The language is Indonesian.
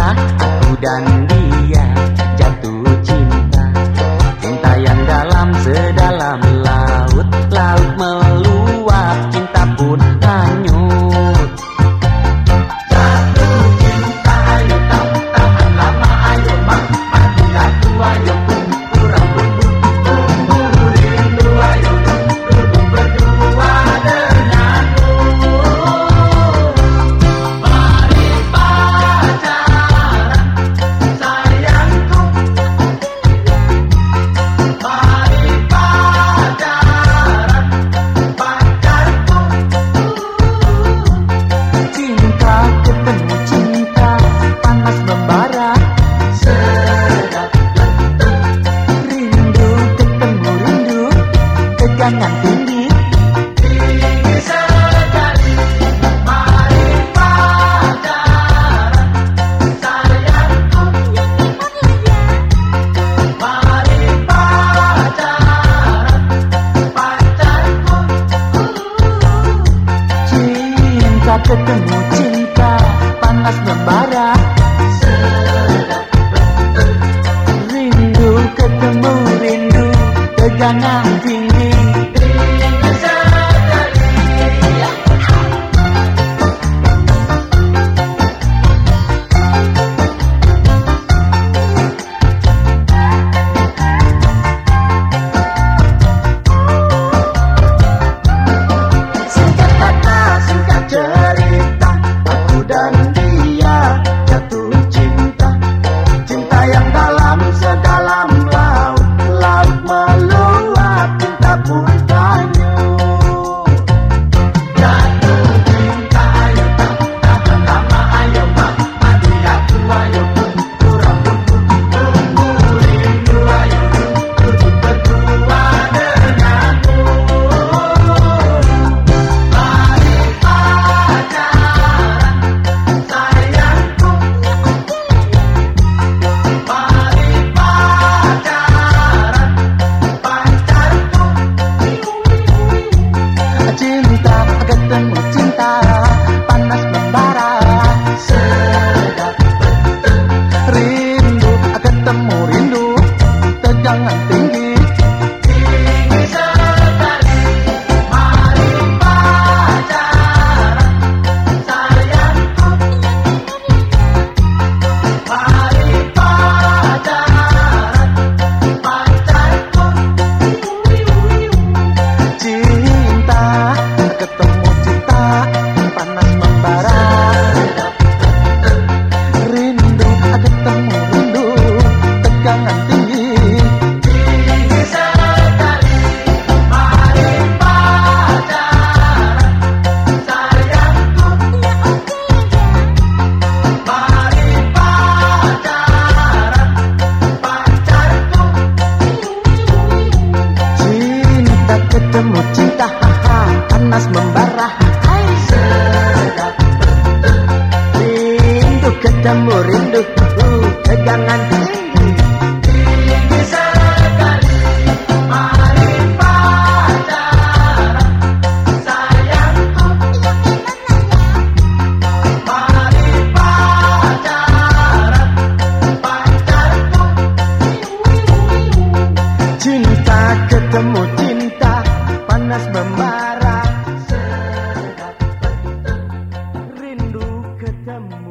aku dan dia. Ketemu cinta panas membara. Rindu ketemu rindu tegangan tinggi Cinta hahaha panas membara Hai Rindu ketemu rindu uh, tinggi Tinggi sekali Mari pacaran Sayangku Mari pacaran Pacarku Cinta ketemu amor.